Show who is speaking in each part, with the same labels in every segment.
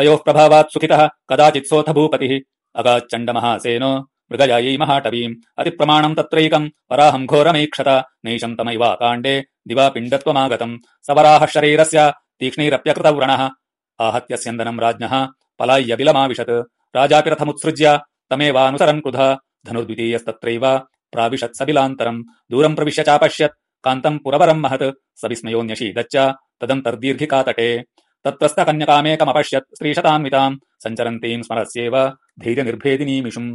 Speaker 1: तयोः प्रभावात् सुखितः कदाचित्सोऽथ भूपतिः अगाच्चण्डमहासेनो मृगयायै महाटवीम्। अतिप्रमाणम् तत्रैकम् वराहम् घोरमैक्षत। नैशम् तमैवाकाण्डे दिवा पिण्डत्वमागतम् स वराहः शरीरस्य तीक्ष्णैरप्यकृतव्रणः। आहत्य स्यन्दनम् राज्ञः पलाय्यबिलमाविशत्। राजापि रथमुत्सृज्य तमेवानुसरन् क्रुध। धनुर्द्वितीयस्तत्रैव प्राविशत् सबिलान्तरम् दूरम् प्रविश्य चापश्यत्। कान्तम् पुरवरम् महत्। स विस्मयोऽन्यशीदच्च तदन्तर्दीर्घिकातटे तत्रस्थकन्यकामेकमपश्यत् स्त्रीशतान्विताम् सञ्चरन्तीम् स्मरस्येव धैर्यनिर्भेदिनीमिषुम्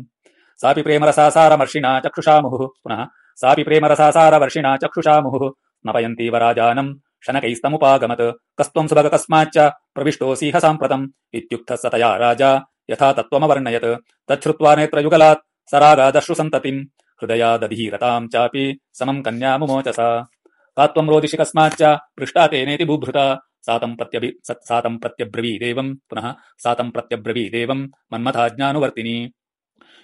Speaker 1: सापि प्रेमरसासारमर्षिणा चक्षुषा मुहुः पुनः सापि प्रेमरसासारवर्षिणा चक्षुषा मुहुः स्नपयन्तीव राजानम् शनकैस्तमुपागमत्। कस्त्वम् सुभग कस्माच्च प्रविष्टोऽसीह साम्प्रतम् इत्युक्तः स तया राजा यथा तत्त्वमवर्णयत्। तच्छ्रुत्वा नेत्रयुगलात् स रागादश्रुसन्ततिम् हृदयादधीरताम् चापि समम् कन्यामुमोचसा का त्वम् रोदिषि कस्माच्च पृष्टा तेनेति बुभृता सातम् प्रत्यभि सातम् प्रत्यब्रवीदेवम् पुनः सातम् प्रत्यब्रवीदेवम् मन्मथाज्ञानुवर्तिनी।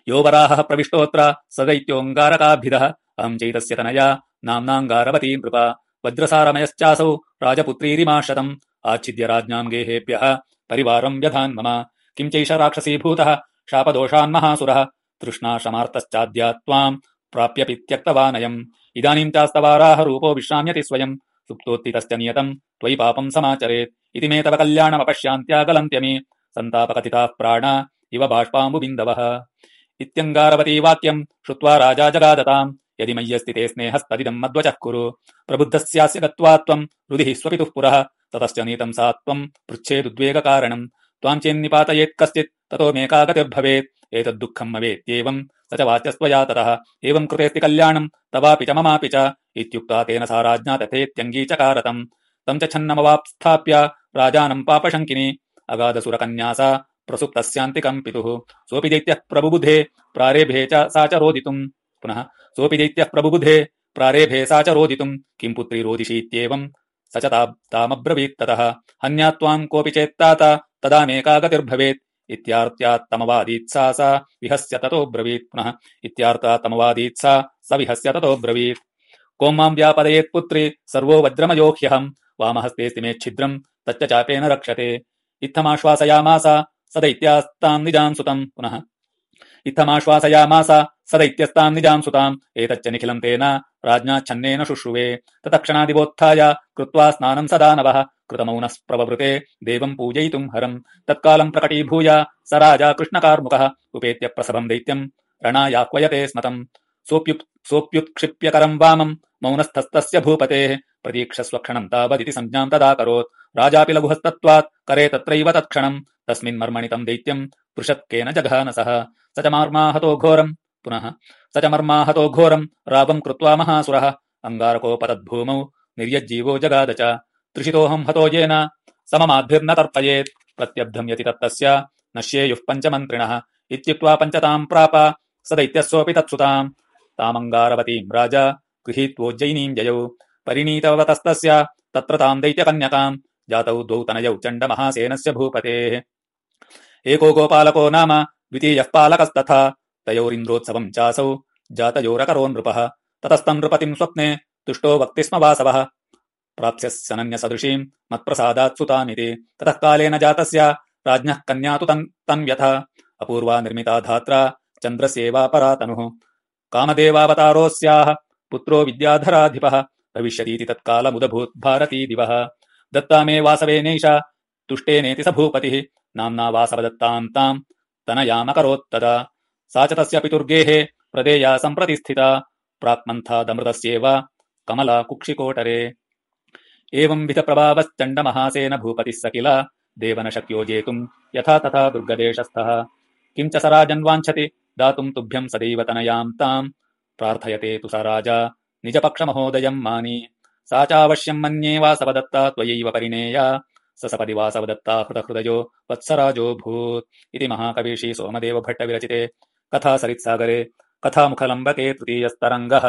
Speaker 1: यो वराहः प्रविष्टोऽत्र स दैत्योऽङ्गारकाभिदः अहम् चैतस्य तनया। नाम्नाङ्गारवती नृपा। वज्रसारमयश्चासौ राजपुत्रीरिमाशतम्। आच्छिद्य राज्ञाम् गेहेभ्यः परिवारम् व्यधान् मम। किम् चैष राक्षसीभूतः शापदोषान्महासुरः तृष्णाशमार्तश्चाद्या त्वाम् प्राप्यपि त्यक्तवानयम्। इदानीम् चास्तवाराह रूपो विश्राम्यति स्वयम् सुप्तोत्थितश्च नियतम् त्वयि पापम् समाचरेत्। इति मे तव कल्याणमपश्यान्त्यागलन्त्यमे सन्तापकथिताः प्राणा इव बाष्पाम्बुबिन्दवः। इत्यङ्गारवती वाक्यम् श्रुत्वा राजा जगादताम्। यदि मय्यस्ति ते स्नेहस्तदिदम् मद्वचः कुरु। प्रबुद्धस्यास्य गत्वा त्वम् हृदिः स्वपितुः पुरः। ततश्च नीतम् सा त्वम् पृच्छेदुद्वेगकारणम्। त्वाम् चेन्निपातयेत् कश्चित् ततो मेका गतिर्भवेत् एतद्दुःखम् भवेत्येवम् स च वाच्यस्त्वया ततः। एवम् कृतेऽस्ति कल्याणम् तवापि च ममापि च इत्युक्ता तेन सा राज्ञा तथेत्यङ्गीचकारतम्। तम् च छन्नमवाप्स्थाप्य राजानम् पापशङ्किनी, अगाधसुरकन्या सा प्रसुप्तस्यान्तिकम् पितुः। सोऽपि दैत्यः प्रबुबुधे, प्रारेभे च सा च रोदितुम्। पुनः सोऽपि दैत्यः प्रबुबुधे, प्रारेभे सा च रोदितुम्। किम् पुत्री रोदिषीत्येवम्? स च तामब्रवीत्ततः हन्या त्वाम् कोऽपि चेत्तात तदा मेका गतिर्भवेत् इत्यार्त्यात्तमवादीत्सा सा विहस्य ततो ब्रवीत् पुनः इत्यार्तात्तमवादीत्सा स विहस्य ततो ब्रवीत् को माम् व्यापदयेत् पुत्री सर्वो वज्रमयो ह्यहम् वामहस्तेऽस्ति छिद्रम् तच्च चापेन रक्षते। इत्थमाश्वासयामास स दैत्यास्ताम् निजाम् सुतम्। पुनः। इत्थमाश्वासयामास स दैत्यस्ताम् निजाम् सुताम्। एतच्च निखिलम् तेन राज्ञाच्छन्नेन शुश्रुवे। ततक्षणादिवोत्थाय कृत्वा स्नानम् स दानवः कृतमौनः प्रववृते देवम् पूजयितुम् हरम्। तत्कालम् प्रकटीभूय स राजा कृष्णकार्मुकः उपेत्य प्रसभम् दैत्यम्। रणायाह्वयते स्मतम्। सोऽप्युत्क्षिप्यकरम् वामम् मौनस्थस्तस्य भूपतेः। प्रतीक्षस्वक्षणम् तावदिति सञ्ज्ञाम् तदाकरोत्। राजापि लघुहस्तत्वात्। करे तत्रैव तत्क्षणम्। तस्मिन्मर्मणि तम् दैत्यम् पृषत्केन जघानसः। स च मर्माहतो घोरम्। पुनः स च मर्माहतो घोरम्। रावम् कृत्वा महासुरः। अङ्गारकोपतद्भूमौ। निर्यज्जीवो जगाद च। त्रिषितोऽहम् हतो येन। सममाद्भिर्न तर्पयेत्। प्रत्यब्धम् यति तत्तस्य। नश्येयुः पञ्चमन्त्रिणः। इत्युक्त्वा पञ्चताम् प्राप। स दैत्यस्योऽपि तत्सुताम्। तामङ्गारवतीम् राजा गृहीत्वोज्जयिनीम् जयौ परिणीतवतस्तस्य, तत्र ताम् दैत्यकन्यकाम्। जातौ द्वौ तनयौ चण्डमहासेनस्य भूपतेः। एको गोपालको नाम द्वितीयः पालकस्तथा। तयोरिन्द्रोत्सवम् चासौ। जातयोरकरो नृपः। ततस्तम् नृपतिम् स्वप्ने तुष्टो वक्ति स्म वासवः। प्राप्स्यः सनन्यसदृशीम् मत्प्रसादात् सुतामिति ततः कालेन जातस्य राज्ञः कन्या तु तन्व्यथ अपूर्वा निर्मिता धात्रा चन्द्रस्येवापरा तनुः कामदेवावतारोऽस्याः पुत्रो विद्याधराधिपः। भविष्यतीति तत्कालमुदभूत् भारती दिवः दत्ता मे वासवेनैषा तुष्टेनेति स भूपतिः। नाम्ना वासवदत्ताम् ताम् तनयामकरोत्तदा। सा च तस्य पितुर्गेः प्रदेया सम्प्रति स्थिता कमला कुक्षिकोटरे एवंविधप्रभावश्चण्डमहासेन भूपतिः स किल देव न शक्यो जेतुम् यथा तथा दुर्गदेशस्थः। किम् च स राजन्वाञ्छति दातुम् तुभ्यम् सदैव तनयाम् ताम् प्रार्थयते तु स राजा। निजपक्षमहोदयम् मानि। सा चावश्यम् मन्ये वासवदत्ता त्वयैव परिणेया। स सपदि वासवदत्ता हृतहृदयो वत्सराजोऽभूत् इति महाकवी श्रीसोमदेवभट्टविरचिते कथा सरित्सागरे। कथामुखलम्बके तृतीयस्तरङ्गः